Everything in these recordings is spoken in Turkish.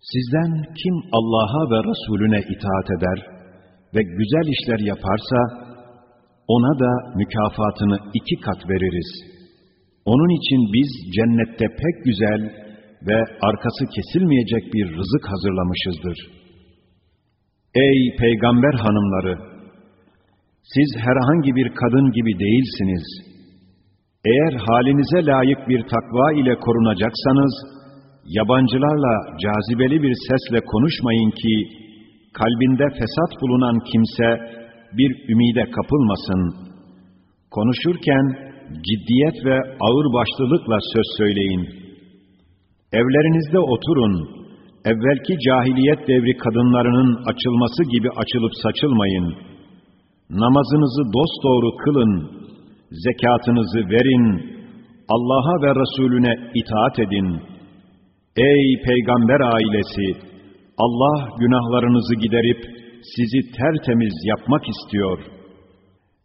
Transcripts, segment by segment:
Sizden kim Allah'a ve Resulüne itaat eder ve güzel işler yaparsa, ona da mükafatını iki kat veririz. Onun için biz cennette pek güzel ve arkası kesilmeyecek bir rızık hazırlamışızdır. Ey peygamber hanımları! Siz herhangi bir kadın gibi değilsiniz. Eğer halinize layık bir takva ile korunacaksanız, yabancılarla cazibeli bir sesle konuşmayın ki, kalbinde fesat bulunan kimse bir ümide kapılmasın. Konuşurken ciddiyet ve ağır başlılıkla söz söyleyin. Evlerinizde oturun, evvelki cahiliyet devri kadınlarının açılması gibi açılıp saçılmayın. Namazınızı dosdoğru kılın, zekatınızı verin, Allah'a ve Resulüne itaat edin.'' Ey peygamber ailesi! Allah günahlarınızı giderip sizi tertemiz yapmak istiyor.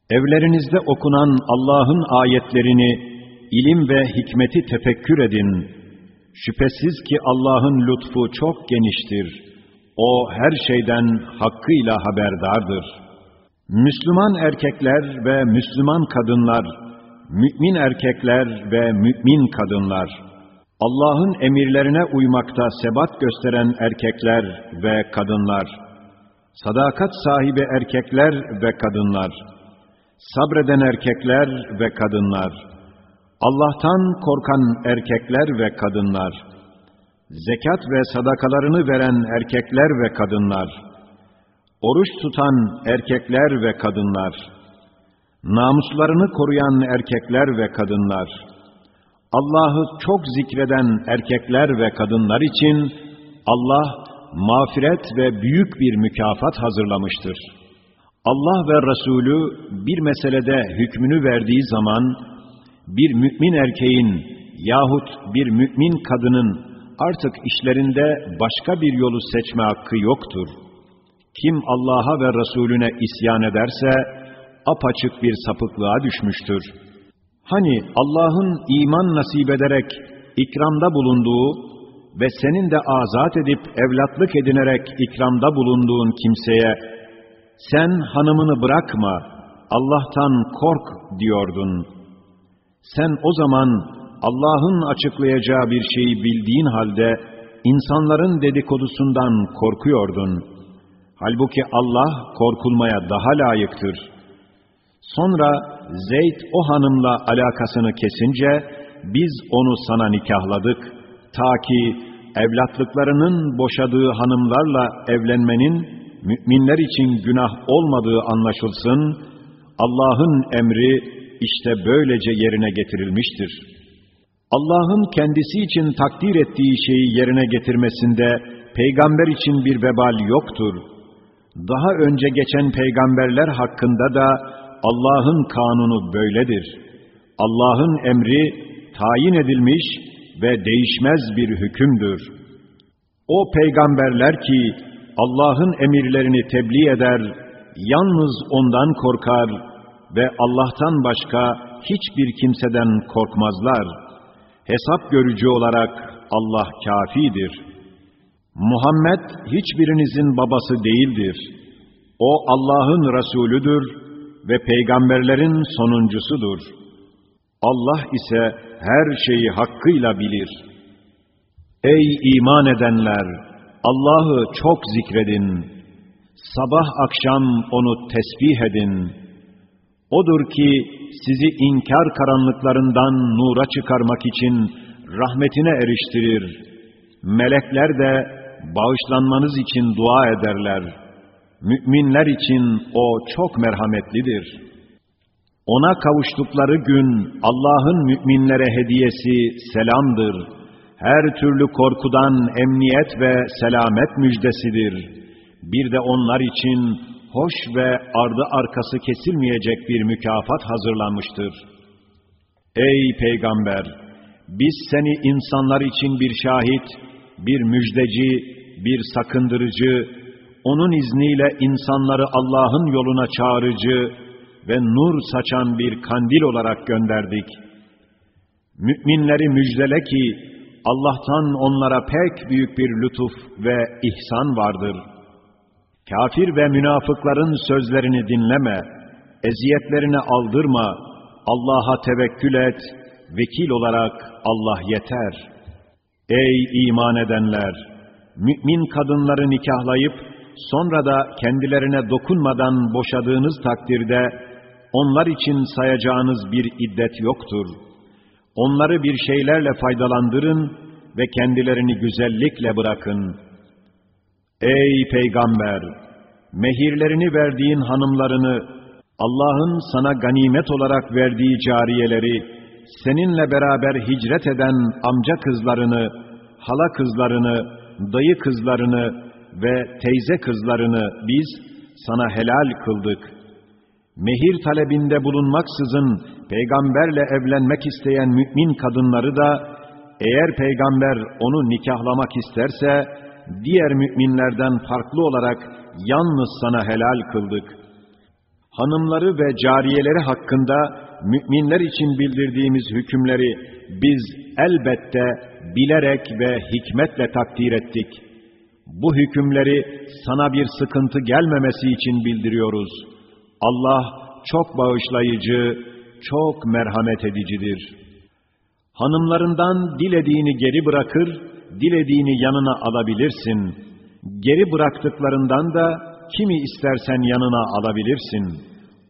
Evlerinizde okunan Allah'ın ayetlerini, ilim ve hikmeti tefekkür edin. Şüphesiz ki Allah'ın lütfu çok geniştir. O her şeyden hakkıyla haberdardır. Müslüman erkekler ve Müslüman kadınlar, mümin erkekler ve mümin kadınlar, Allah'ın emirlerine uymakta sebat gösteren erkekler ve kadınlar, sadakat sahibi erkekler ve kadınlar, sabreden erkekler ve kadınlar, Allah'tan korkan erkekler ve kadınlar, zekat ve sadakalarını veren erkekler ve kadınlar, oruç tutan erkekler ve kadınlar, namuslarını koruyan erkekler ve kadınlar, Allah'ı çok zikreden erkekler ve kadınlar için Allah mağfiret ve büyük bir mükafat hazırlamıştır. Allah ve Resulü bir meselede hükmünü verdiği zaman bir mümin erkeğin yahut bir mümin kadının artık işlerinde başka bir yolu seçme hakkı yoktur. Kim Allah'a ve Resulüne isyan ederse apaçık bir sapıklığa düşmüştür.'' Hani Allah'ın iman nasip ederek ikramda bulunduğu ve senin de azat edip evlatlık edinerek ikramda bulunduğun kimseye sen hanımını bırakma, Allah'tan kork diyordun. Sen o zaman Allah'ın açıklayacağı bir şeyi bildiğin halde insanların dedikodusundan korkuyordun. Halbuki Allah korkulmaya daha layıktır. Sonra Zeyd o hanımla alakasını kesince biz onu sana nikahladık ta ki evlatlıklarının boşadığı hanımlarla evlenmenin müminler için günah olmadığı anlaşılsın. Allah'ın emri işte böylece yerine getirilmiştir. Allah'ın kendisi için takdir ettiği şeyi yerine getirmesinde peygamber için bir vebal yoktur. Daha önce geçen peygamberler hakkında da Allah'ın kanunu böyledir. Allah'ın emri tayin edilmiş ve değişmez bir hükümdür. O peygamberler ki Allah'ın emirlerini tebliğ eder, yalnız ondan korkar ve Allah'tan başka hiçbir kimseden korkmazlar. Hesap görücü olarak Allah kafidir. Muhammed hiçbirinizin babası değildir. O Allah'ın Resulüdür ve peygamberlerin sonuncusudur. Allah ise her şeyi hakkıyla bilir. Ey iman edenler! Allah'ı çok zikredin. Sabah akşam onu tesbih edin. Odur ki sizi inkar karanlıklarından nura çıkarmak için rahmetine eriştirir. Melekler de bağışlanmanız için dua ederler.'' Müminler için o çok merhametlidir. Ona kavuştukları gün Allah'ın müminlere hediyesi selamdır. Her türlü korkudan emniyet ve selamet müjdesidir. Bir de onlar için hoş ve ardı arkası kesilmeyecek bir mükafat hazırlanmıştır. Ey Peygamber! Biz seni insanlar için bir şahit, bir müjdeci, bir sakındırıcı, onun izniyle insanları Allah'ın yoluna çağırıcı ve nur saçan bir kandil olarak gönderdik. Müminleri müjdele ki Allah'tan onlara pek büyük bir lütuf ve ihsan vardır. Kafir ve münafıkların sözlerini dinleme, eziyetlerine aldırma, Allah'a tevekkül et, vekil olarak Allah yeter. Ey iman edenler! Mümin kadınları nikahlayıp, sonra da kendilerine dokunmadan boşadığınız takdirde, onlar için sayacağınız bir iddet yoktur. Onları bir şeylerle faydalandırın ve kendilerini güzellikle bırakın. Ey Peygamber! Mehirlerini verdiğin hanımlarını, Allah'ın sana ganimet olarak verdiği cariyeleri, seninle beraber hicret eden amca kızlarını, hala kızlarını, dayı kızlarını ve teyze kızlarını biz sana helal kıldık. Mehir talebinde bulunmaksızın peygamberle evlenmek isteyen mümin kadınları da eğer peygamber onu nikahlamak isterse diğer müminlerden farklı olarak yalnız sana helal kıldık. Hanımları ve cariyeleri hakkında müminler için bildirdiğimiz hükümleri biz elbette bilerek ve hikmetle takdir ettik. Bu hükümleri sana bir sıkıntı gelmemesi için bildiriyoruz. Allah çok bağışlayıcı, çok merhamet edicidir. Hanımlarından dilediğini geri bırakır, dilediğini yanına alabilirsin. Geri bıraktıklarından da kimi istersen yanına alabilirsin.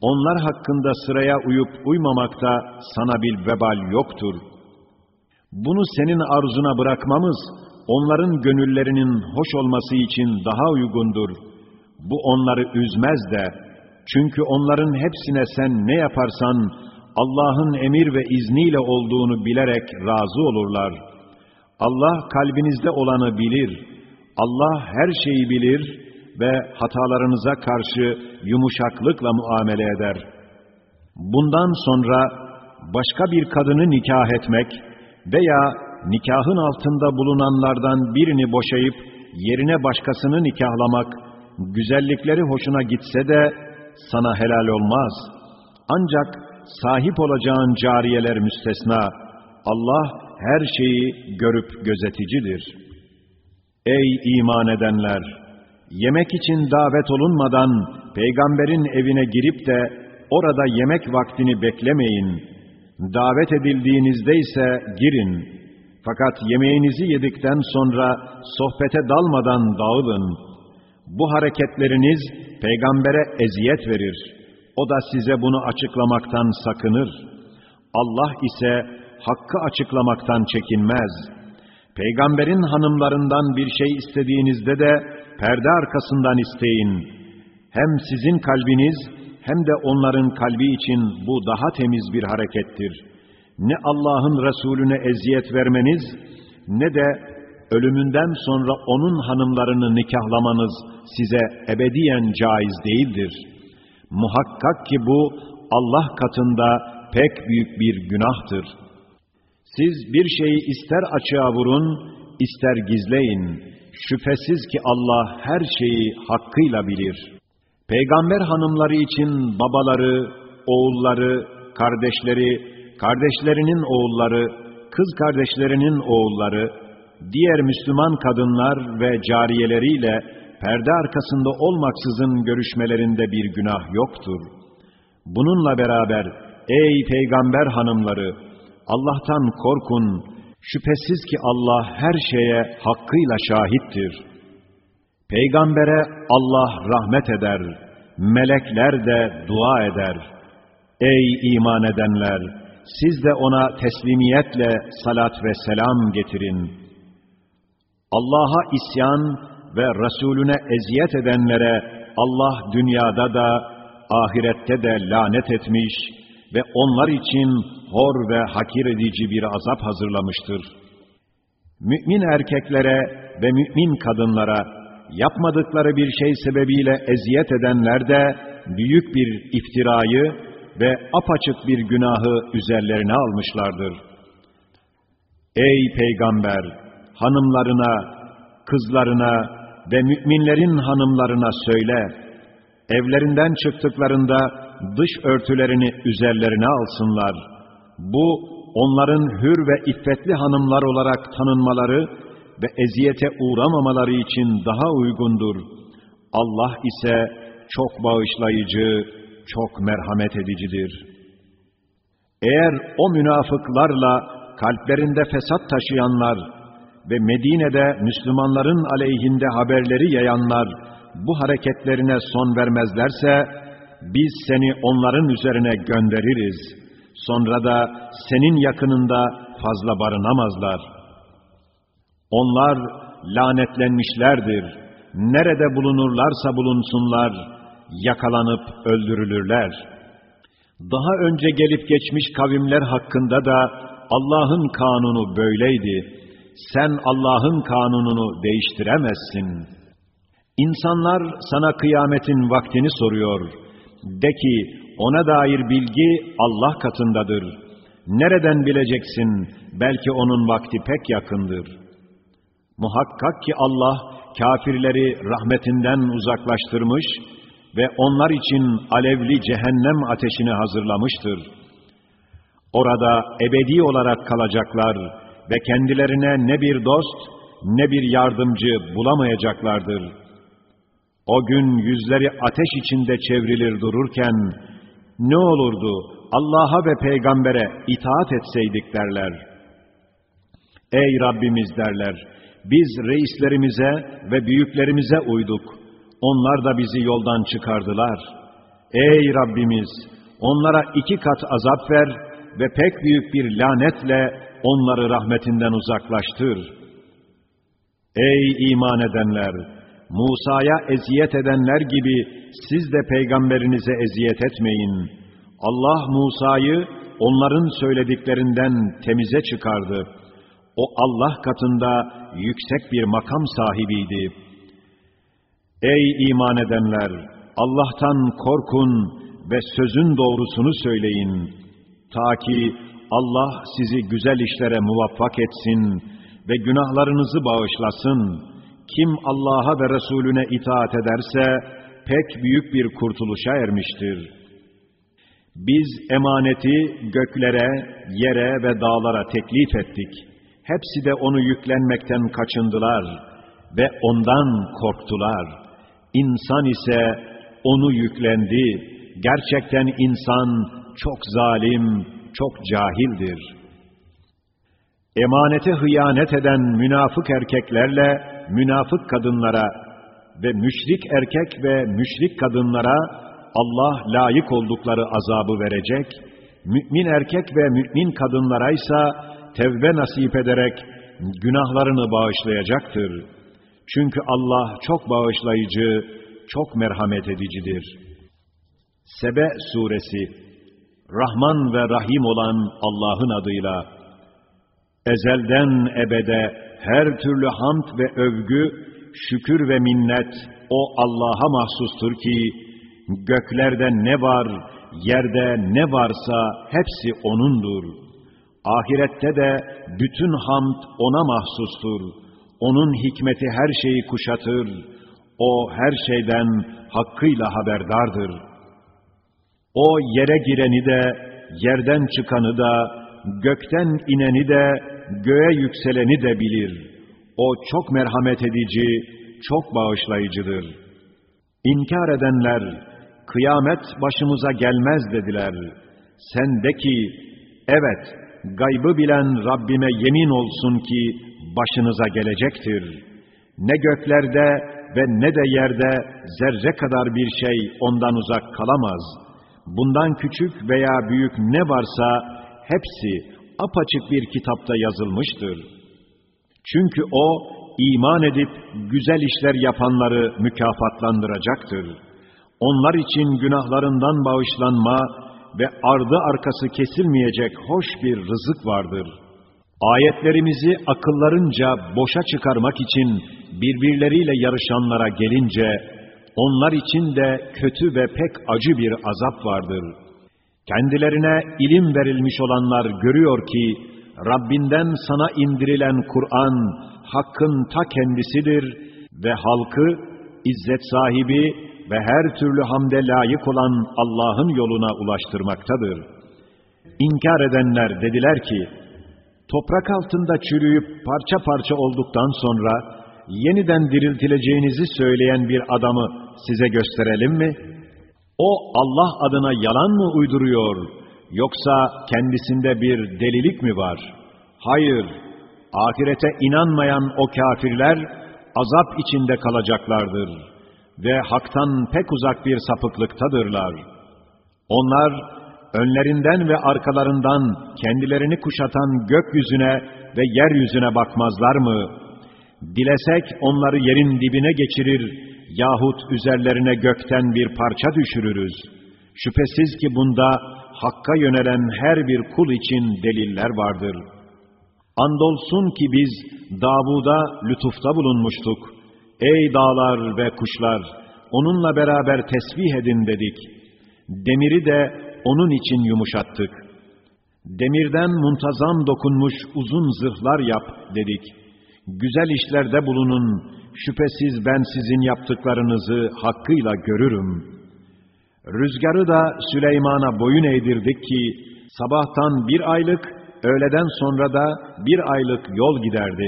Onlar hakkında sıraya uyup uymamakta sana bir vebal yoktur. Bunu senin arzuna bırakmamız, onların gönüllerinin hoş olması için daha uygundur. Bu onları üzmez de, çünkü onların hepsine sen ne yaparsan, Allah'ın emir ve izniyle olduğunu bilerek razı olurlar. Allah kalbinizde olanı bilir. Allah her şeyi bilir ve hatalarınıza karşı yumuşaklıkla muamele eder. Bundan sonra başka bir kadını nikah etmek veya nikahın altında bulunanlardan birini boşayıp yerine başkasını nikahlamak, güzellikleri hoşuna gitse de sana helal olmaz. Ancak sahip olacağın cariyeler müstesna, Allah her şeyi görüp gözeticidir. Ey iman edenler! Yemek için davet olunmadan peygamberin evine girip de orada yemek vaktini beklemeyin. Davet edildiğinizde ise girin. Fakat yemeğinizi yedikten sonra sohbete dalmadan dağılın. Bu hareketleriniz peygambere eziyet verir. O da size bunu açıklamaktan sakınır. Allah ise hakkı açıklamaktan çekinmez. Peygamberin hanımlarından bir şey istediğinizde de perde arkasından isteyin. Hem sizin kalbiniz hem de onların kalbi için bu daha temiz bir harekettir. Ne Allah'ın Resulüne eziyet vermeniz ne de ölümünden sonra onun hanımlarını nikahlamanız size ebediyen caiz değildir. Muhakkak ki bu Allah katında pek büyük bir günahtır. Siz bir şeyi ister açığa vurun, ister gizleyin. Şüphesiz ki Allah her şeyi hakkıyla bilir. Peygamber hanımları için babaları, oğulları, kardeşleri, kardeşlerinin oğulları, kız kardeşlerinin oğulları, diğer Müslüman kadınlar ve cariyeleriyle perde arkasında olmaksızın görüşmelerinde bir günah yoktur. Bununla beraber ey peygamber hanımları Allah'tan korkun Şüphesiz ki Allah her şeye hakkıyla şahittir. Peygambere Allah rahmet eder, melekler de dua eder. Ey iman edenler! Siz de ona teslimiyetle salat ve selam getirin. Allah'a isyan ve Resulüne eziyet edenlere Allah dünyada da ahirette de lanet etmiş ve onlar için hor ve hakir edici bir azap hazırlamıştır. Mümin erkeklere ve mümin kadınlara yapmadıkları bir şey sebebiyle eziyet edenler de büyük bir iftirayı ve apaçık bir günahı üzerlerine almışlardır. Ey Peygamber! Hanımlarına, kızlarına ve müminlerin hanımlarına söyle, evlerinden çıktıklarında dış örtülerini üzerlerine alsınlar. Bu onların hür ve iffetli hanımlar olarak tanınmaları ve eziyete uğramamaları için daha uygundur. Allah ise çok bağışlayıcı, çok merhamet edicidir. Eğer o münafıklarla kalplerinde fesat taşıyanlar ve Medine'de Müslümanların aleyhinde haberleri yayanlar bu hareketlerine son vermezlerse, biz seni onların üzerine göndeririz. Sonra da senin yakınında fazla barınamazlar. Onlar lanetlenmişlerdir. Nerede bulunurlarsa bulunsunlar, yakalanıp öldürülürler. Daha önce gelip geçmiş kavimler hakkında da Allah'ın kanunu böyleydi. Sen Allah'ın kanununu değiştiremezsin. İnsanlar sana kıyametin vaktini soruyor. De ki, ona dair bilgi Allah katındadır. Nereden bileceksin? Belki onun vakti pek yakındır. Muhakkak ki Allah, kafirleri rahmetinden uzaklaştırmış ve onlar için alevli cehennem ateşini hazırlamıştır. Orada ebedi olarak kalacaklar ve kendilerine ne bir dost ne bir yardımcı bulamayacaklardır. O gün yüzleri ateş içinde çevrilir dururken, ne olurdu Allah'a ve peygambere itaat etseydik derler. Ey Rabbimiz derler, biz reislerimize ve büyüklerimize uyduk. Onlar da bizi yoldan çıkardılar. Ey Rabbimiz, onlara iki kat azap ver ve pek büyük bir lanetle onları rahmetinden uzaklaştır. Ey iman edenler! Musa'ya eziyet edenler gibi siz de peygamberinize eziyet etmeyin. Allah Musa'yı onların söylediklerinden temize çıkardı. O Allah katında yüksek bir makam sahibiydi. Ey iman edenler! Allah'tan korkun ve sözün doğrusunu söyleyin. Ta ki Allah sizi güzel işlere muvaffak etsin ve günahlarınızı bağışlasın. Kim Allah'a ve Resulüne itaat ederse pek büyük bir kurtuluşa ermiştir. Biz emaneti göklere, yere ve dağlara teklif ettik. Hepsi de onu yüklenmekten kaçındılar ve ondan korktular. İnsan ise onu yüklendi. Gerçekten insan çok zalim, çok cahildir. Emanete hıyanet eden münafık erkeklerle münafık kadınlara ve müşrik erkek ve müşrik kadınlara Allah layık oldukları azabı verecek, mümin erkek ve mümin kadınlara ise tevbe nasip ederek günahlarını bağışlayacaktır. Çünkü Allah çok bağışlayıcı, çok merhamet edicidir. Sebe Suresi Rahman ve Rahim olan Allah'ın adıyla, ezelden ebede her türlü hamd ve övgü, şükür ve minnet o Allah'a mahsustur ki, göklerde ne var, yerde ne varsa hepsi O'nundur. Ahirette de bütün hamd O'na mahsustur. O'nun hikmeti her şeyi kuşatır. O her şeyden hakkıyla haberdardır.'' O yere gireni de, yerden çıkanı da, gökten ineni de, göğe yükseleni de bilir. O çok merhamet edici, çok bağışlayıcıdır. İnkar edenler, kıyamet başımıza gelmez dediler. Sen de ki, evet, gaybı bilen Rabbime yemin olsun ki, başınıza gelecektir. Ne göklerde ve ne de yerde zerre kadar bir şey ondan uzak kalamaz.'' bundan küçük veya büyük ne varsa hepsi apaçık bir kitapta yazılmıştır. Çünkü o iman edip güzel işler yapanları mükafatlandıracaktır. Onlar için günahlarından bağışlanma ve ardı arkası kesilmeyecek hoş bir rızık vardır. Ayetlerimizi akıllarınca boşa çıkarmak için birbirleriyle yarışanlara gelince, onlar için de kötü ve pek acı bir azap vardır. Kendilerine ilim verilmiş olanlar görüyor ki, Rabbinden sana indirilen Kur'an, hakkın ta kendisidir ve halkı, izzet sahibi ve her türlü hamde layık olan Allah'ın yoluna ulaştırmaktadır. inkar edenler dediler ki, toprak altında çürüyüp parça parça olduktan sonra yeniden diriltileceğinizi söyleyen bir adamı size gösterelim mi? O Allah adına yalan mı uyduruyor, yoksa kendisinde bir delilik mi var? Hayır, ahirete inanmayan o kafirler azap içinde kalacaklardır ve haktan pek uzak bir sapıklıktadırlar. Onlar, önlerinden ve arkalarından kendilerini kuşatan gökyüzüne ve yeryüzüne bakmazlar mı? Dilesek onları yerin dibine geçirir yahut üzerlerine gökten bir parça düşürürüz. Şüphesiz ki bunda Hakk'a yönelen her bir kul için deliller vardır. Andolsun ki biz Davud'a lütufta bulunmuştuk. Ey dağlar ve kuşlar! Onunla beraber tesbih edin dedik. Demiri de onun için yumuşattık. Demirden muntazam dokunmuş uzun zırhlar yap dedik. Güzel işlerde bulunun, şüphesiz ben sizin yaptıklarınızı hakkıyla görürüm. Rüzgarı da Süleyman'a boyun eğdirdik ki, sabahtan bir aylık, öğleden sonra da bir aylık yol giderdi.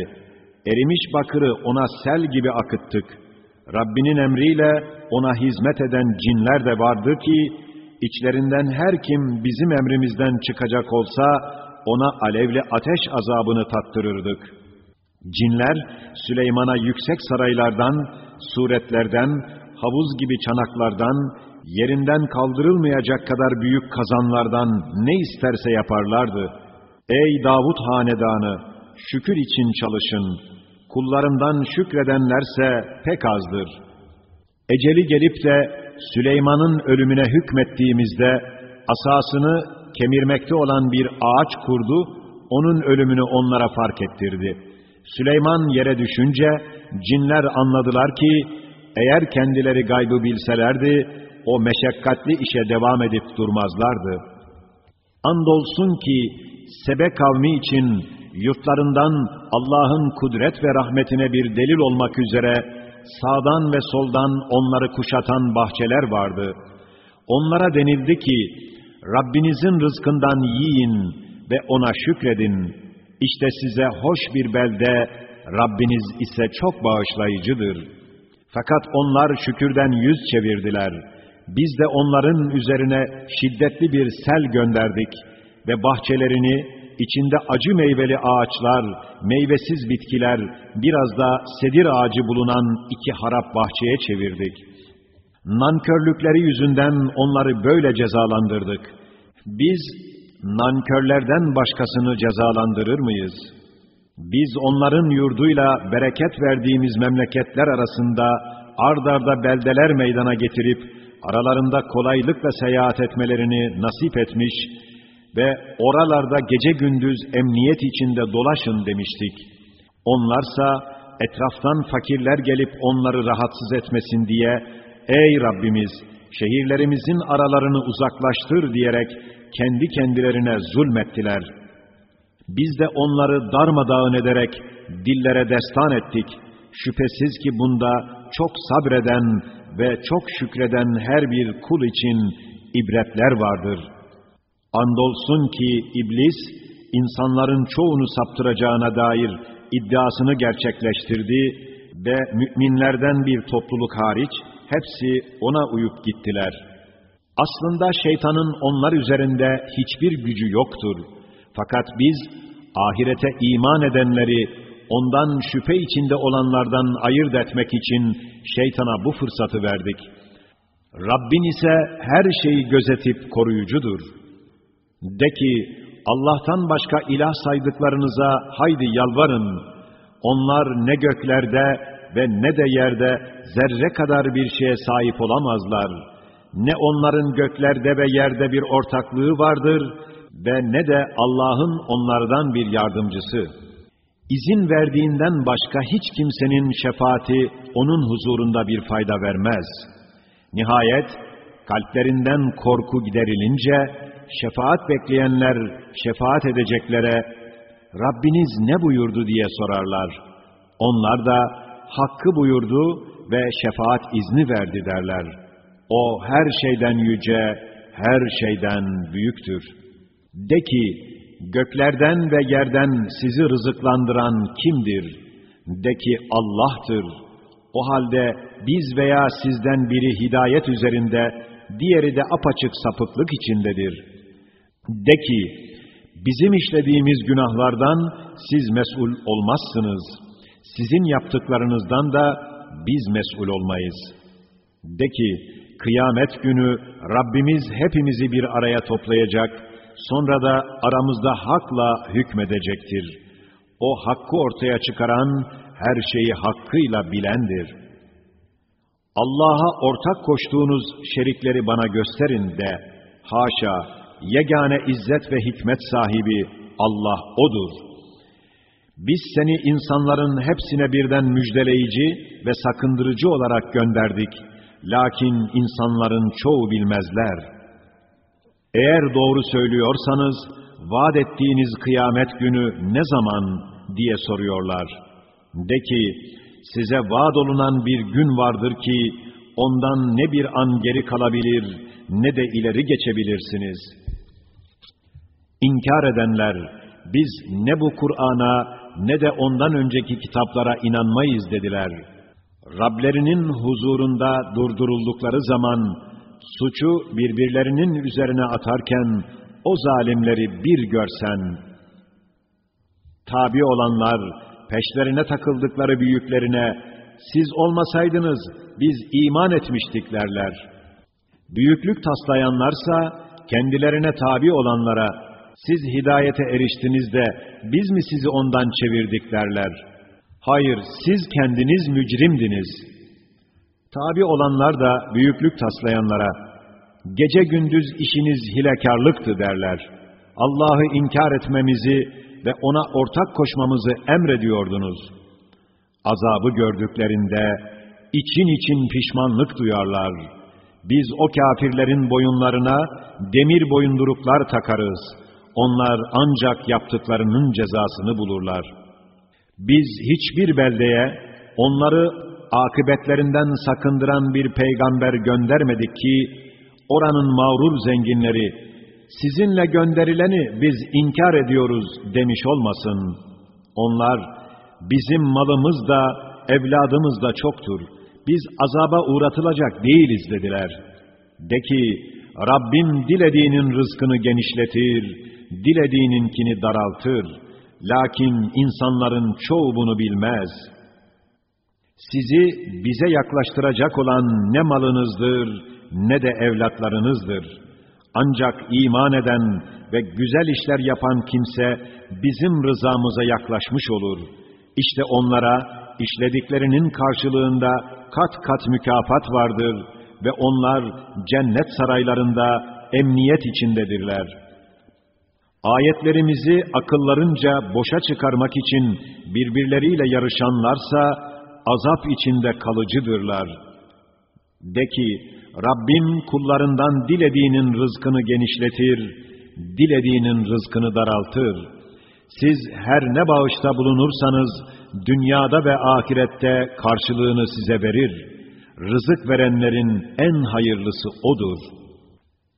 Erimiş bakırı ona sel gibi akıttık. Rabbinin emriyle ona hizmet eden cinler de vardı ki, içlerinden her kim bizim emrimizden çıkacak olsa, ona alevli ateş azabını tattırırdık. Cinler, Süleyman'a yüksek saraylardan, suretlerden, havuz gibi çanaklardan, yerinden kaldırılmayacak kadar büyük kazanlardan ne isterse yaparlardı. Ey Davut hanedanı, şükür için çalışın. Kullarımdan şükredenlerse pek azdır. Eceli gelip de Süleyman'ın ölümüne hükmettiğimizde asasını kemirmekte olan bir ağaç kurdu, onun ölümünü onlara fark ettirdi. Süleyman yere düşünce cinler anladılar ki eğer kendileri gaybı bilselerdi o meşakkatli işe devam edip durmazlardı. Andolsun ki Sebe kavmi için yurtlarından Allah'ın kudret ve rahmetine bir delil olmak üzere sağdan ve soldan onları kuşatan bahçeler vardı. Onlara denildi ki, Rabbinizin rızkından yiyin ve ona şükredin. İşte size hoş bir belde, Rabbiniz ise çok bağışlayıcıdır. Fakat onlar şükürden yüz çevirdiler. Biz de onların üzerine şiddetli bir sel gönderdik ve bahçelerini içinde acı meyveli ağaçlar, meyvesiz bitkiler, biraz da sedir ağacı bulunan iki harap bahçeye çevirdik. Nankörlükleri yüzünden onları böyle cezalandırdık. Biz nankörlerden başkasını cezalandırır mıyız? Biz onların yurduyla bereket verdiğimiz memleketler arasında ardarda beldeler meydana getirip aralarında kolaylıkla seyahat etmelerini nasip etmiş ve oralarda gece gündüz emniyet içinde dolaşın demiştik. Onlarsa etraftan fakirler gelip onları rahatsız etmesin diye, ey Rabbimiz şehirlerimizin aralarını uzaklaştır diyerek kendi kendilerine zulmettiler. Biz de onları darmadağın ederek dillere destan ettik. Şüphesiz ki bunda çok sabreden ve çok şükreden her bir kul için ibretler vardır.'' Andolsun ki iblis, insanların çoğunu saptıracağına dair iddiasını gerçekleştirdi ve müminlerden bir topluluk hariç hepsi ona uyup gittiler. Aslında şeytanın onlar üzerinde hiçbir gücü yoktur. Fakat biz ahirete iman edenleri ondan şüphe içinde olanlardan ayırt etmek için şeytana bu fırsatı verdik. Rabbin ise her şeyi gözetip koruyucudur.'' De ki, Allah'tan başka ilah saydıklarınıza haydi yalvarın. Onlar ne göklerde ve ne de yerde zerre kadar bir şeye sahip olamazlar. Ne onların göklerde ve yerde bir ortaklığı vardır ve ne de Allah'ın onlardan bir yardımcısı. İzin verdiğinden başka hiç kimsenin şefaati onun huzurunda bir fayda vermez. Nihayet kalplerinden korku giderilince şefaat bekleyenler şefaat edeceklere Rabbiniz ne buyurdu diye sorarlar. Onlar da hakkı buyurdu ve şefaat izni verdi derler. O her şeyden yüce, her şeyden büyüktür. De ki, göklerden ve yerden sizi rızıklandıran kimdir? De ki, Allah'tır. O halde biz veya sizden biri hidayet üzerinde, diğeri de apaçık sapıklık içindedir. De ki, bizim işlediğimiz günahlardan siz mesul olmazsınız. Sizin yaptıklarınızdan da biz mesul olmayız. De ki, kıyamet günü Rabbimiz hepimizi bir araya toplayacak, sonra da aramızda hakla hükmedecektir. O hakkı ortaya çıkaran, her şeyi hakkıyla bilendir. Allah'a ortak koştuğunuz şerikleri bana gösterin de, haşa, yegane izzet ve hikmet sahibi Allah O'dur. Biz seni insanların hepsine birden müjdeleyici ve sakındırıcı olarak gönderdik. Lakin insanların çoğu bilmezler. Eğer doğru söylüyorsanız, vaat ettiğiniz kıyamet günü ne zaman diye soruyorlar. De ki, size vaat olunan bir gün vardır ki, ondan ne bir an geri kalabilir, ne de ileri geçebilirsiniz. İnkar edenler, biz ne bu Kur'an'a ne de ondan önceki kitaplara inanmayız dediler. Rablerinin huzurunda durduruldukları zaman, suçu birbirlerinin üzerine atarken, o zalimleri bir görsen, tabi olanlar, peşlerine takıldıkları büyüklerine, siz olmasaydınız biz iman etmiştik derler. Büyüklük taslayanlarsa, kendilerine tabi olanlara, siz hidayete eriştiniz de biz mi sizi ondan çevirdik derler. Hayır, siz kendiniz mücrimdiniz. Tabi olanlar da büyüklük taslayanlara, gece gündüz işiniz hilekarlıktı derler. Allah'ı inkar etmemizi ve ona ortak koşmamızı emrediyordunuz. Azabı gördüklerinde için için pişmanlık duyarlar. Biz o kafirlerin boyunlarına demir boyunduruklar takarız. Onlar ancak yaptıklarının cezasını bulurlar. Biz hiçbir beldeye onları akıbetlerinden sakındıran bir peygamber göndermedik ki, oranın mağrur zenginleri, sizinle gönderileni biz inkar ediyoruz demiş olmasın. Onlar, bizim malımız da, evladımız da çoktur. Biz azaba uğratılacak değiliz dediler. De ki, Rabbim dilediğinin rızkını genişletir, dilediğininkini daraltır. Lakin insanların çoğu bunu bilmez. Sizi bize yaklaştıracak olan ne malınızdır, ne de evlatlarınızdır. Ancak iman eden ve güzel işler yapan kimse bizim rızamıza yaklaşmış olur. İşte onlara işlediklerinin karşılığında kat kat mükafat vardır ve onlar cennet saraylarında emniyet içindedirler. Ayetlerimizi akıllarınca boşa çıkarmak için birbirleriyle yarışanlarsa azap içinde kalıcıdırlar. De ki, Rabbim kullarından dilediğinin rızkını genişletir, dilediğinin rızkını daraltır. Siz her ne bağışta bulunursanız, dünyada ve ahirette karşılığını size verir. Rızık verenlerin en hayırlısı O'dur.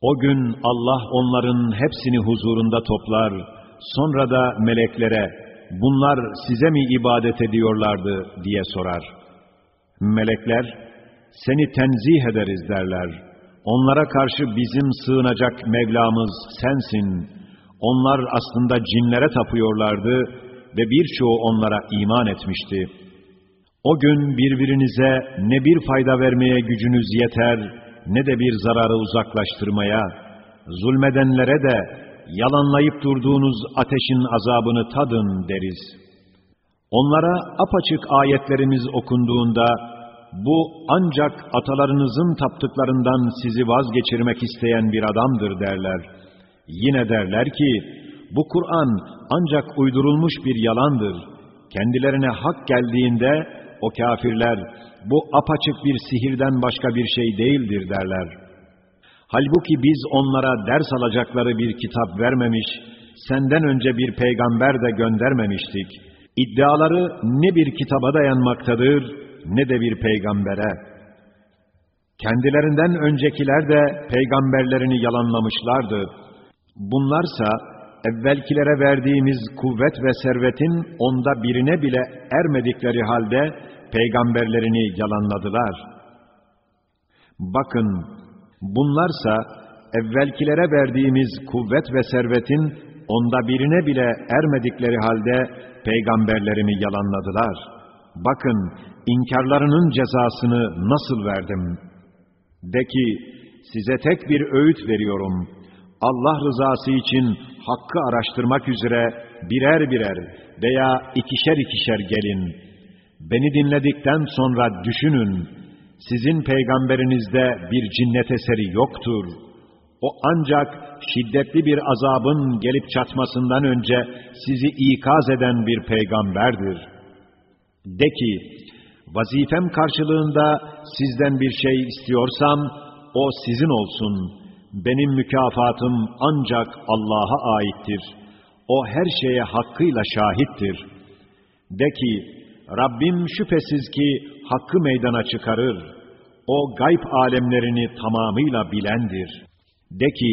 O gün Allah onların hepsini huzurunda toplar, sonra da meleklere, bunlar size mi ibadet ediyorlardı diye sorar. Melekler, seni tenzih ederiz derler. Onlara karşı bizim sığınacak Mevlamız sensin. Onlar aslında cinlere tapıyorlardı ve birçoğu onlara iman etmişti. O gün birbirinize ne bir fayda vermeye gücünüz yeter, ne de bir zararı uzaklaştırmaya, zulmedenlere de yalanlayıp durduğunuz ateşin azabını tadın deriz. Onlara apaçık ayetlerimiz okunduğunda, bu ancak atalarınızın taptıklarından sizi vazgeçirmek isteyen bir adamdır derler. Yine derler ki, bu Kur'an ancak uydurulmuş bir yalandır. Kendilerine hak geldiğinde o kafirler, bu apaçık bir sihirden başka bir şey değildir derler. Halbuki biz onlara ders alacakları bir kitap vermemiş, senden önce bir peygamber de göndermemiştik. İddiaları ne bir kitaba dayanmaktadır, ne de bir peygambere. Kendilerinden öncekiler de peygamberlerini yalanlamışlardı. Bunlarsa evvelkilere verdiğimiz kuvvet ve servetin onda birine bile ermedikleri halde peygamberlerini yalanladılar. Bakın, bunlarsa evvelkilere verdiğimiz kuvvet ve servetin onda birine bile ermedikleri halde peygamberlerimi yalanladılar. Bakın, inkarlarının cezasını nasıl verdim? De ki, size tek bir öğüt veriyorum. Allah rızası için hakkı araştırmak üzere birer birer veya ikişer ikişer gelin. Beni dinledikten sonra düşünün. Sizin peygamberinizde bir cinnet eseri yoktur. O ancak şiddetli bir azabın gelip çatmasından önce sizi ikaz eden bir peygamberdir. De ki, vazifem karşılığında sizden bir şey istiyorsam, o sizin olsun. Benim mükafatım ancak Allah'a aittir. O her şeye hakkıyla şahittir. De ki, Rabbim şüphesiz ki hakkı meydana çıkarır. O gayb alemlerini tamamıyla bilendir. De ki,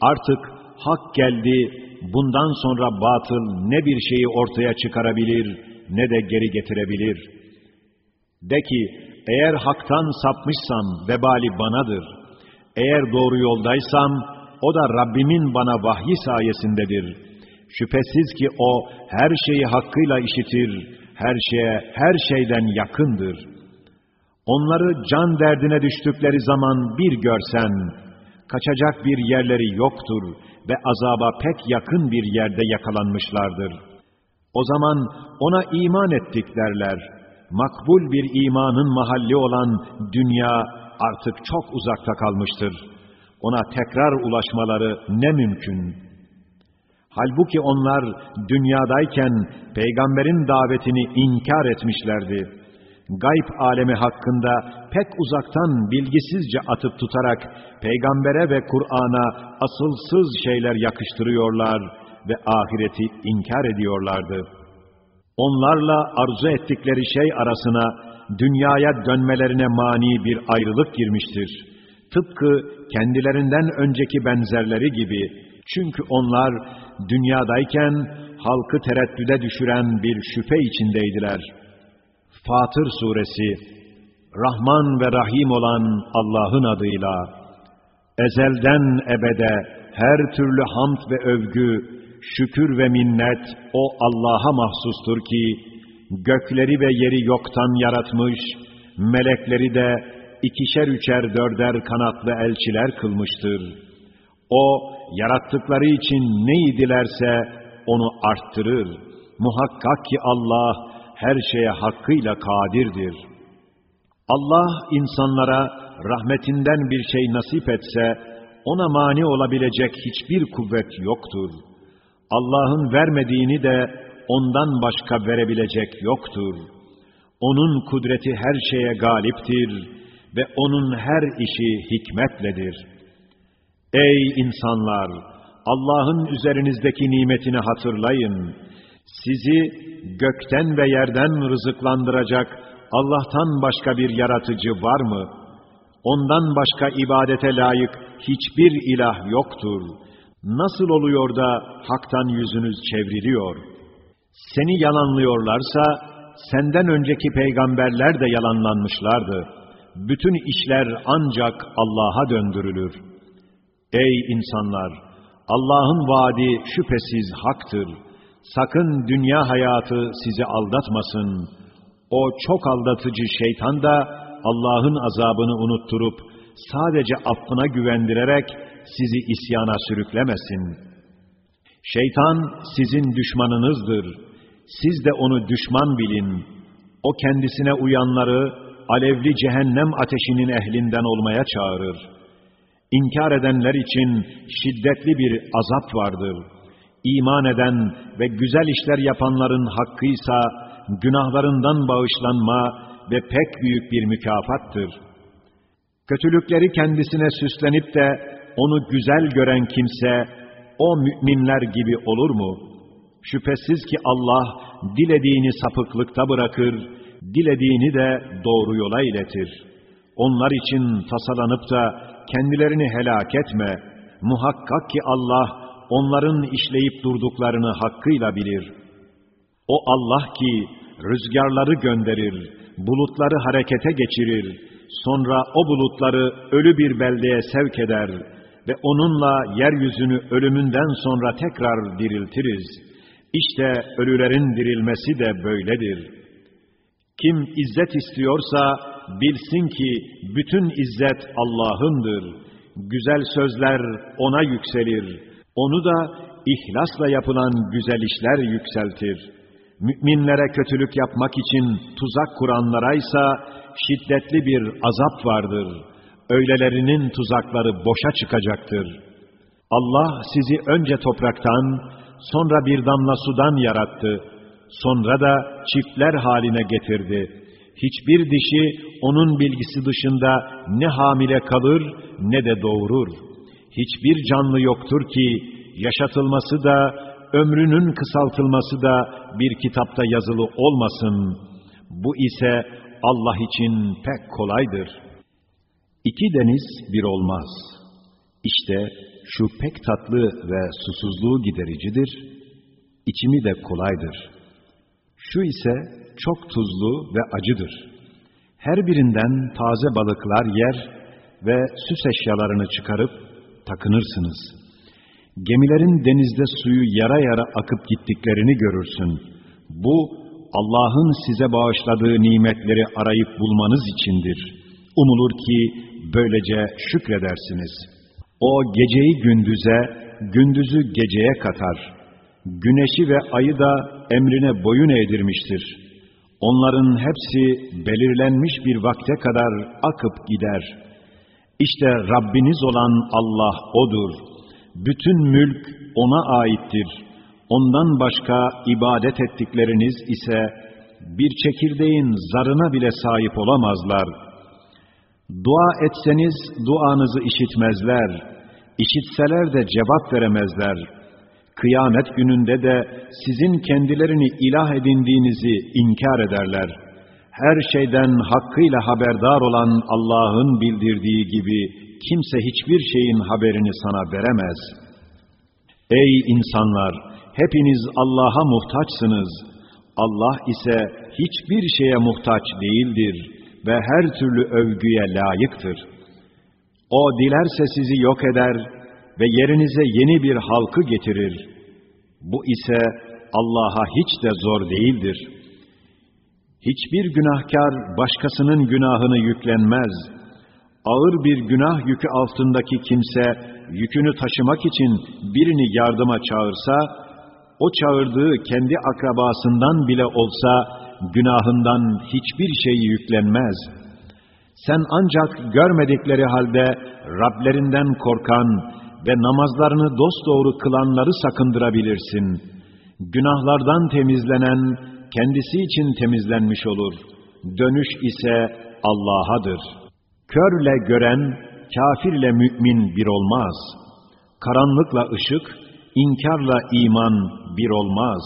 artık hak geldi, bundan sonra batıl ne bir şeyi ortaya çıkarabilir, ne de geri getirebilir. De ki, eğer haktan sapmışsam vebali banadır. Eğer doğru yoldaysam, o da Rabbimin bana vahyi sayesindedir. Şüphesiz ki o her şeyi hakkıyla işitir, her şeye, her şeyden yakındır. Onları can derdine düştükleri zaman bir görsen, kaçacak bir yerleri yoktur ve azaba pek yakın bir yerde yakalanmışlardır. O zaman ona iman ettik derler. Makbul bir imanın mahalli olan dünya artık çok uzakta kalmıştır. Ona tekrar ulaşmaları ne mümkün? Halbuki onlar dünyadayken peygamberin davetini inkar etmişlerdi. Gayb alemi hakkında pek uzaktan bilgisizce atıp tutarak peygambere ve Kur'an'a asılsız şeyler yakıştırıyorlar ve ahireti inkar ediyorlardı. Onlarla arzu ettikleri şey arasına dünyaya dönmelerine mani bir ayrılık girmiştir. Tıpkı kendilerinden önceki benzerleri gibi. Çünkü onlar dünyadayken halkı tereddüde düşüren bir şüphe içindeydiler. Fatır Suresi Rahman ve Rahim olan Allah'ın adıyla ezelden ebede her türlü hamd ve övgü, şükür ve minnet o Allah'a mahsustur ki gökleri ve yeri yoktan yaratmış, melekleri de ikişer üçer dörder kanatlı elçiler kılmıştır. O, yarattıkları için neyi dilerse onu arttırır. Muhakkak ki Allah her şeye hakkıyla kadirdir. Allah insanlara rahmetinden bir şey nasip etse, ona mani olabilecek hiçbir kuvvet yoktur. Allah'ın vermediğini de ondan başka verebilecek yoktur. Onun kudreti her şeye galiptir ve onun her işi hikmetledir. Ey insanlar! Allah'ın üzerinizdeki nimetini hatırlayın. Sizi gökten ve yerden rızıklandıracak Allah'tan başka bir yaratıcı var mı? Ondan başka ibadete layık hiçbir ilah yoktur. Nasıl oluyor da haktan yüzünüz çevriliyor? Seni yalanlıyorlarsa, senden önceki peygamberler de yalanlanmışlardı. Bütün işler ancak Allah'a döndürülür. Ey insanlar! Allah'ın vaadi şüphesiz haktır. Sakın dünya hayatı sizi aldatmasın. O çok aldatıcı şeytan da Allah'ın azabını unutturup sadece affına güvendirerek sizi isyana sürüklemesin. Şeytan sizin düşmanınızdır. Siz de onu düşman bilin. O kendisine uyanları alevli cehennem ateşinin ehlinden olmaya çağırır. İnkar edenler için şiddetli bir azap vardır. İman eden ve güzel işler yapanların hakkıysa günahlarından bağışlanma ve pek büyük bir mükafattır. Kötülükleri kendisine süslenip de onu güzel gören kimse, o müminler gibi olur mu? Şüphesiz ki Allah, dilediğini sapıklıkta bırakır, dilediğini de doğru yola iletir. Onlar için tasalanıp da kendilerini helak etme. Muhakkak ki Allah, onların işleyip durduklarını hakkıyla bilir. O Allah ki rüzgarları gönderir, bulutları harekete geçirir, sonra o bulutları ölü bir beldeye sevk eder ve onunla yeryüzünü ölümünden sonra tekrar diriltiriz. İşte ölülerin dirilmesi de böyledir. Kim izzet istiyorsa bilsin ki bütün izzet Allah'ındır. Güzel sözler ona yükselir. Onu da ihlasla yapılan güzel işler yükseltir. Müminlere kötülük yapmak için tuzak kuranlara ise şiddetli bir azap vardır. Öylelerinin tuzakları boşa çıkacaktır. Allah sizi önce topraktan, sonra bir damla sudan yarattı. Sonra da çiftler haline getirdi. Hiçbir dişi onun bilgisi dışında ne hamile kalır ne de doğurur. Hiçbir canlı yoktur ki yaşatılması da ömrünün kısaltılması da bir kitapta yazılı olmasın. Bu ise Allah için pek kolaydır. İki deniz bir olmaz. İşte şu pek tatlı ve susuzluğu gidericidir. İçimi de kolaydır. Şu ise çok tuzlu ve acıdır. Her birinden taze balıklar yer ve süs eşyalarını çıkarıp takınırsınız. Gemilerin denizde suyu yara yara akıp gittiklerini görürsün. Bu Allah'ın size bağışladığı nimetleri arayıp bulmanız içindir. Umulur ki böylece şükredersiniz. O geceyi gündüze, gündüzü geceye katar. Güneşi ve ayı da emrine boyun eğdirmiştir. Onların hepsi belirlenmiş bir vakte kadar akıp gider. İşte Rabbiniz olan Allah O'dur. Bütün mülk O'na aittir.'' Ondan başka ibadet ettikleriniz ise bir çekirdeğin zarına bile sahip olamazlar. Dua etseniz duanızı işitmezler. İşitseler de cevap veremezler. Kıyamet gününde de sizin kendilerini ilah edindiğinizi inkar ederler. Her şeyden hakkıyla haberdar olan Allah'ın bildirdiği gibi kimse hiçbir şeyin haberini sana veremez. Ey insanlar! Hepiniz Allah'a muhtaçsınız. Allah ise hiçbir şeye muhtaç değildir ve her türlü övgüye layıktır. O dilerse sizi yok eder ve yerinize yeni bir halkı getirir. Bu ise Allah'a hiç de zor değildir. Hiçbir günahkar başkasının günahını yüklenmez. Ağır bir günah yükü altındaki kimse yükünü taşımak için birini yardıma çağırsa, o çağırdığı kendi akrabasından bile olsa günahından hiçbir şey yüklenmez. Sen ancak görmedikleri halde Rablerinden korkan ve namazlarını dosdoğru kılanları sakındırabilirsin. Günahlardan temizlenen kendisi için temizlenmiş olur. Dönüş ise Allah'adır. Körle gören, kafirle mümin bir olmaz. Karanlıkla ışık, inkarla iman bir olmaz.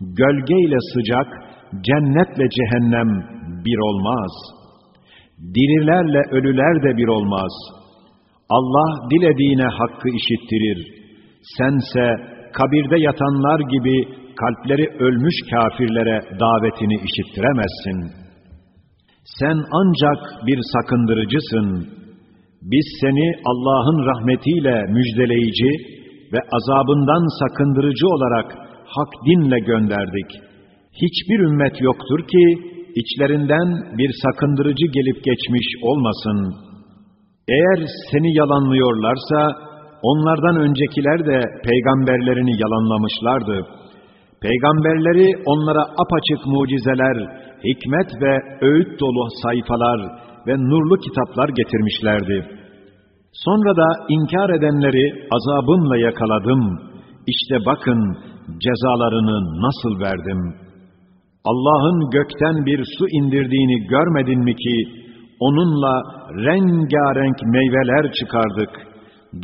Gölgeyle sıcak, cennetle cehennem bir olmaz. Dirilerle ölüler de bir olmaz. Allah dilediğine hakkı işittirir. Sense kabirde yatanlar gibi kalpleri ölmüş kafirlere davetini işittiremezsin. Sen ancak bir sakındırıcısın. Biz seni Allah'ın rahmetiyle müjdeleyici, ve azabından sakındırıcı olarak hak dinle gönderdik. Hiçbir ümmet yoktur ki içlerinden bir sakındırıcı gelip geçmiş olmasın. Eğer seni yalanlıyorlarsa onlardan öncekiler de peygamberlerini yalanlamışlardı. Peygamberleri onlara apaçık mucizeler, hikmet ve öğüt dolu sayfalar ve nurlu kitaplar getirmişlerdi.'' Sonra da inkar edenleri azabımla yakaladım. İşte bakın cezalarını nasıl verdim. Allah'ın gökten bir su indirdiğini görmedin mi ki, onunla rengarenk meyveler çıkardık.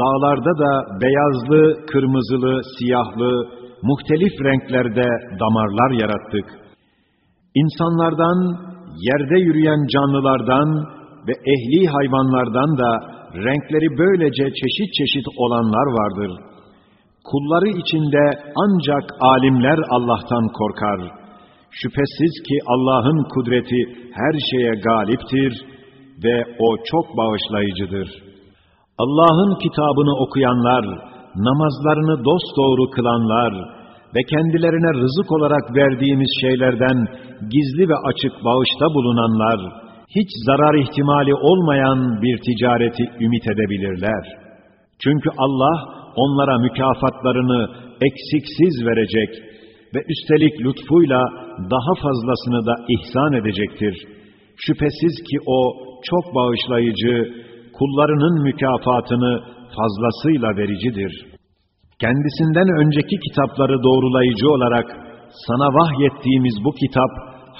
Dağlarda da beyazlı, kırmızılı, siyahlı, muhtelif renklerde damarlar yarattık. İnsanlardan, yerde yürüyen canlılardan ve ehli hayvanlardan da renkleri böylece çeşit çeşit olanlar vardır. Kulları içinde ancak alimler Allah'tan korkar. Şüphesiz ki Allah'ın kudreti her şeye galiptir ve O çok bağışlayıcıdır. Allah'ın kitabını okuyanlar, namazlarını dosdoğru kılanlar ve kendilerine rızık olarak verdiğimiz şeylerden gizli ve açık bağışta bulunanlar, hiç zarar ihtimali olmayan bir ticareti ümit edebilirler. Çünkü Allah, onlara mükafatlarını eksiksiz verecek ve üstelik lütfuyla daha fazlasını da ihsan edecektir. Şüphesiz ki o çok bağışlayıcı, kullarının mükafatını fazlasıyla vericidir. Kendisinden önceki kitapları doğrulayıcı olarak sana vahyettiğimiz bu kitap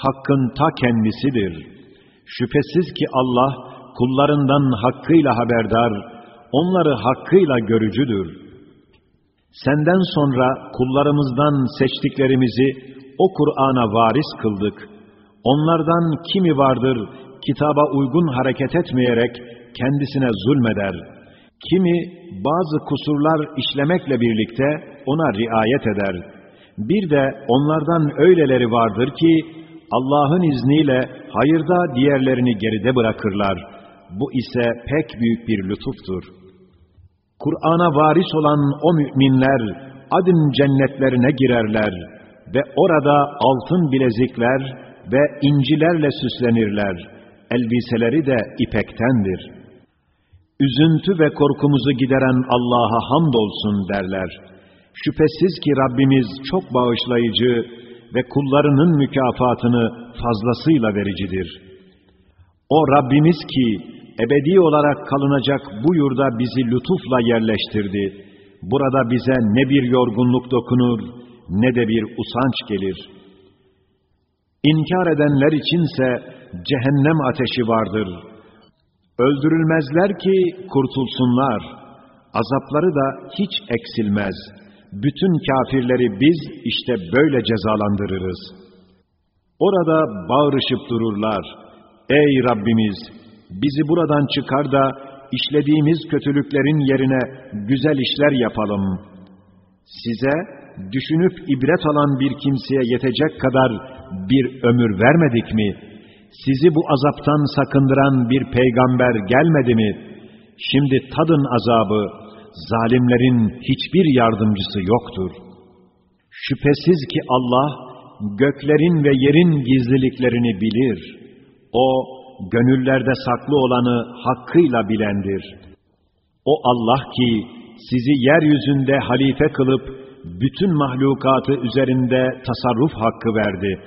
hakkın ta kendisidir. Şüphesiz ki Allah kullarından hakkıyla haberdar, onları hakkıyla görücüdür. Senden sonra kullarımızdan seçtiklerimizi o Kur'an'a varis kıldık. Onlardan kimi vardır kitaba uygun hareket etmeyerek kendisine zulmeder. Kimi bazı kusurlar işlemekle birlikte ona riayet eder. Bir de onlardan öyleleri vardır ki Allah'ın izniyle hayırda diğerlerini geride bırakırlar. Bu ise pek büyük bir lütuftur.'' Kur'an'a varis olan o müminler adın cennetlerine girerler ve orada altın bilezikler ve incilerle süslenirler. Elbiseleri de ipektendir. Üzüntü ve korkumuzu gideren Allah'a hamdolsun derler. Şüphesiz ki Rabbimiz çok bağışlayıcı ve kullarının mükafatını fazlasıyla vericidir. O Rabbimiz ki ebedi olarak kalınacak bu yurda bizi lütufla yerleştirdi. Burada bize ne bir yorgunluk dokunur, ne de bir usanç gelir. İnkar edenler içinse cehennem ateşi vardır. Öldürülmezler ki kurtulsunlar. Azapları da hiç eksilmez. Bütün kafirleri biz işte böyle cezalandırırız. Orada bağırışıp dururlar. Ey Rabbimiz! bizi buradan çıkar da işlediğimiz kötülüklerin yerine güzel işler yapalım. Size düşünüp ibret alan bir kimseye yetecek kadar bir ömür vermedik mi? Sizi bu azaptan sakındıran bir peygamber gelmedi mi? Şimdi tadın azabı, zalimlerin hiçbir yardımcısı yoktur. Şüphesiz ki Allah, göklerin ve yerin gizliliklerini bilir. O, gönüllerde saklı olanı hakkıyla bilendir. O Allah ki sizi yeryüzünde halife kılıp bütün mahlukatı üzerinde tasarruf hakkı verdi.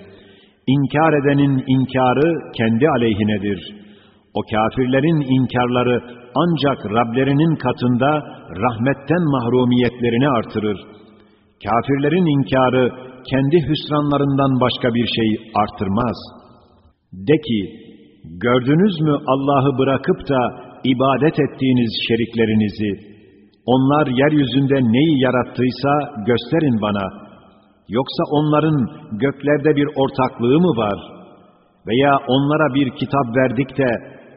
İnkar edenin inkarı kendi aleyhinedir. O kafirlerin inkarları ancak Rablerinin katında rahmetten mahrumiyetlerini artırır. Kafirlerin inkarı kendi hüsranlarından başka bir şey artırmaz. De ki, Gördünüz mü Allah'ı bırakıp da ibadet ettiğiniz şeriklerinizi? Onlar yeryüzünde neyi yarattıysa gösterin bana. Yoksa onların göklerde bir ortaklığı mı var? Veya onlara bir kitap verdik de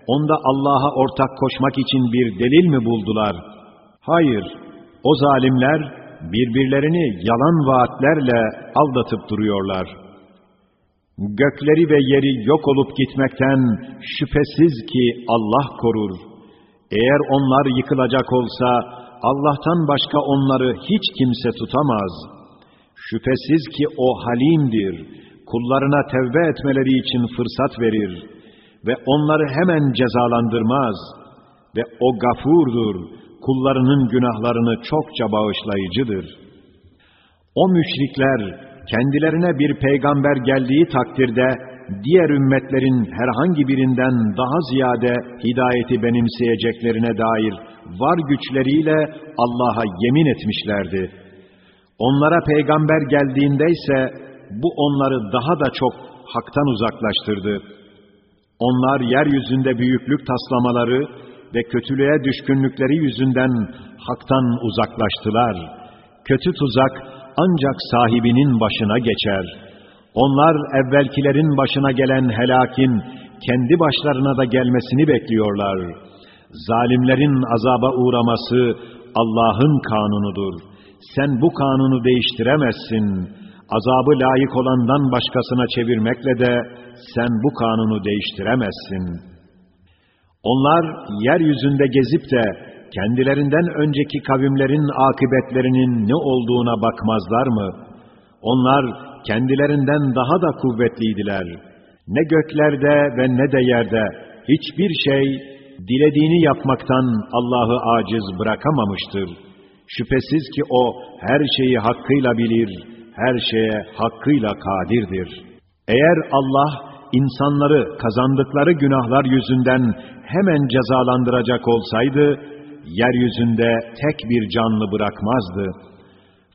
onda Allah'a ortak koşmak için bir delil mi buldular? Hayır, o zalimler birbirlerini yalan vaatlerle aldatıp duruyorlar.'' Gökleri ve yeri yok olup gitmekten şüphesiz ki Allah korur. Eğer onlar yıkılacak olsa Allah'tan başka onları hiç kimse tutamaz. Şüphesiz ki o halimdir. Kullarına tevbe etmeleri için fırsat verir ve onları hemen cezalandırmaz ve o gafurdur. Kullarının günahlarını çokça bağışlayıcıdır. O müşrikler kendilerine bir peygamber geldiği takdirde diğer ümmetlerin herhangi birinden daha ziyade hidayeti benimseyeceklerine dair var güçleriyle Allah'a yemin etmişlerdi. Onlara peygamber geldiğinde ise bu onları daha da çok haktan uzaklaştırdı. Onlar yeryüzünde büyüklük taslamaları ve kötülüğe düşkünlükleri yüzünden haktan uzaklaştılar. Kötü tuzak ancak sahibinin başına geçer. Onlar evvelkilerin başına gelen helakin kendi başlarına da gelmesini bekliyorlar. Zalimlerin azaba uğraması Allah'ın kanunudur. Sen bu kanunu değiştiremezsin. Azabı layık olandan başkasına çevirmekle de sen bu kanunu değiştiremezsin. Onlar yeryüzünde gezip de kendilerinden önceki kavimlerin akıbetlerinin ne olduğuna bakmazlar mı? Onlar kendilerinden daha da kuvvetliydiler. Ne göklerde ve ne de yerde hiçbir şey dilediğini yapmaktan Allah'ı aciz bırakamamıştır. Şüphesiz ki O her şeyi hakkıyla bilir, her şeye hakkıyla kadirdir. Eğer Allah insanları kazandıkları günahlar yüzünden hemen cezalandıracak olsaydı, yeryüzünde tek bir canlı bırakmazdı.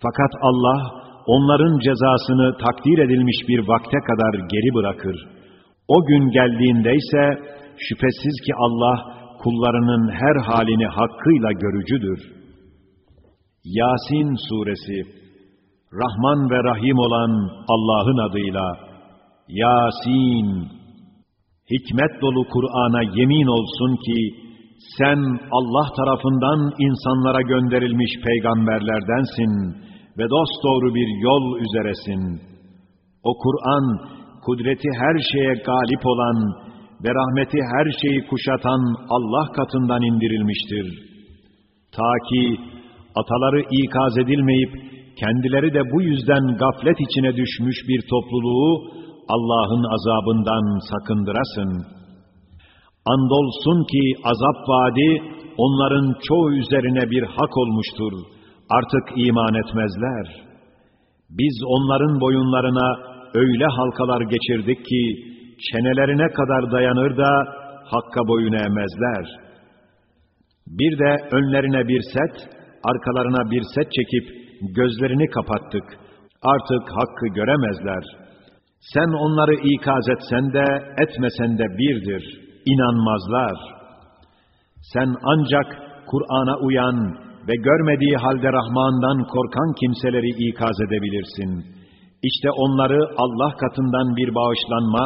Fakat Allah, onların cezasını takdir edilmiş bir vakte kadar geri bırakır. O gün geldiğinde ise, şüphesiz ki Allah, kullarının her halini hakkıyla görücüdür. Yasin Suresi Rahman ve Rahim olan Allah'ın adıyla Yasin Hikmet dolu Kur'an'a yemin olsun ki sen Allah tarafından insanlara gönderilmiş peygamberlerdensin ve dosdoğru bir yol üzeresin. O Kur'an, kudreti her şeye galip olan ve rahmeti her şeyi kuşatan Allah katından indirilmiştir. Ta ki ataları ikaz edilmeyip, kendileri de bu yüzden gaflet içine düşmüş bir topluluğu Allah'ın azabından sakındırasın.'' Andolsun ki azap vaadi onların çoğu üzerine bir hak olmuştur. Artık iman etmezler. Biz onların boyunlarına öyle halkalar geçirdik ki çenelerine kadar dayanır da hakka boyun eğmezler. Bir de önlerine bir set, arkalarına bir set çekip gözlerini kapattık. Artık hakkı göremezler. Sen onları ikaz etsen de etmesen de birdir.'' inanmazlar. Sen ancak Kur'an'a uyan ve görmediği halde Rahman'dan korkan kimseleri ikaz edebilirsin. İşte onları Allah katından bir bağışlanma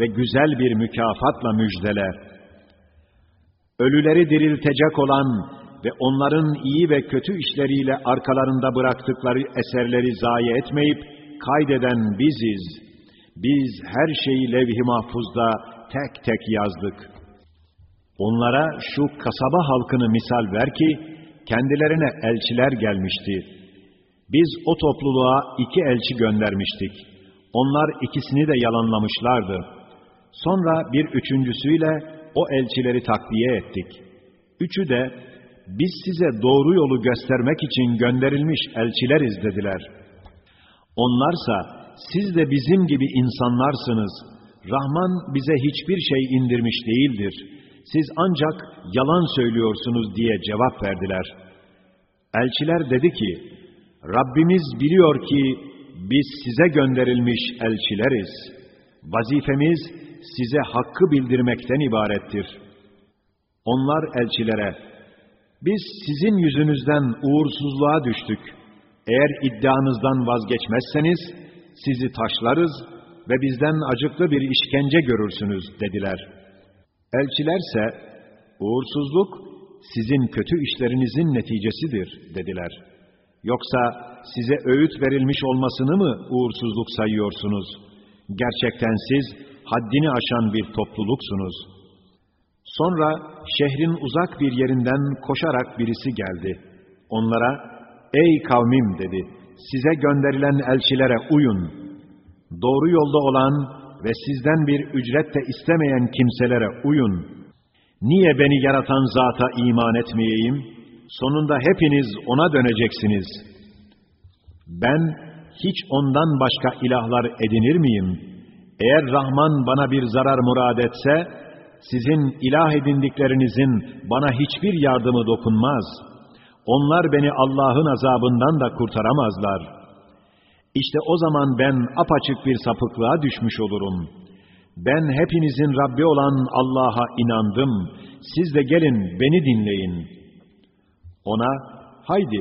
ve güzel bir mükafatla müjdele. Ölüleri diriltecek olan ve onların iyi ve kötü işleriyle arkalarında bıraktıkları eserleri zayi etmeyip kaydeden biziz. Biz her şeyi levh-i mahfuzda tek tek yazdık. Onlara şu kasaba halkını misal ver ki, kendilerine elçiler gelmişti. Biz o topluluğa iki elçi göndermiştik. Onlar ikisini de yalanlamışlardı. Sonra bir üçüncüsüyle o elçileri takviye ettik. Üçü de, biz size doğru yolu göstermek için gönderilmiş elçileriz dediler. Onlarsa, siz de bizim gibi insanlarsınız, Rahman bize hiçbir şey indirmiş değildir. Siz ancak yalan söylüyorsunuz diye cevap verdiler. Elçiler dedi ki, Rabbimiz biliyor ki biz size gönderilmiş elçileriz. Vazifemiz size hakkı bildirmekten ibarettir. Onlar elçilere, biz sizin yüzünüzden uğursuzluğa düştük. Eğer iddianızdan vazgeçmezseniz sizi taşlarız ve bizden acıklı bir işkence görürsünüz dediler. Elçilerse, uğursuzluk sizin kötü işlerinizin neticesidir dediler. Yoksa size öğüt verilmiş olmasını mı uğursuzluk sayıyorsunuz? Gerçekten siz haddini aşan bir topluluksunuz. Sonra şehrin uzak bir yerinden koşarak birisi geldi. Onlara, ey kavmim dedi, size gönderilen elçilere uyun doğru yolda olan ve sizden bir ücret de istemeyen kimselere uyun. Niye beni yaratan zata iman etmeyeyim? Sonunda hepiniz ona döneceksiniz. Ben hiç ondan başka ilahlar edinir miyim? Eğer Rahman bana bir zarar murad etse, sizin ilah edindiklerinizin bana hiçbir yardımı dokunmaz. Onlar beni Allah'ın azabından da kurtaramazlar.'' İşte o zaman ben apaçık bir sapıklığa düşmüş olurum. Ben hepinizin Rabbi olan Allah'a inandım. Siz de gelin beni dinleyin. Ona haydi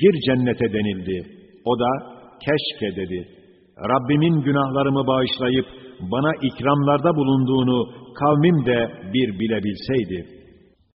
gir cennete denildi. O da keşke dedi. Rabbimin günahlarımı bağışlayıp bana ikramlarda bulunduğunu kavmim de bir bilebilseydi.''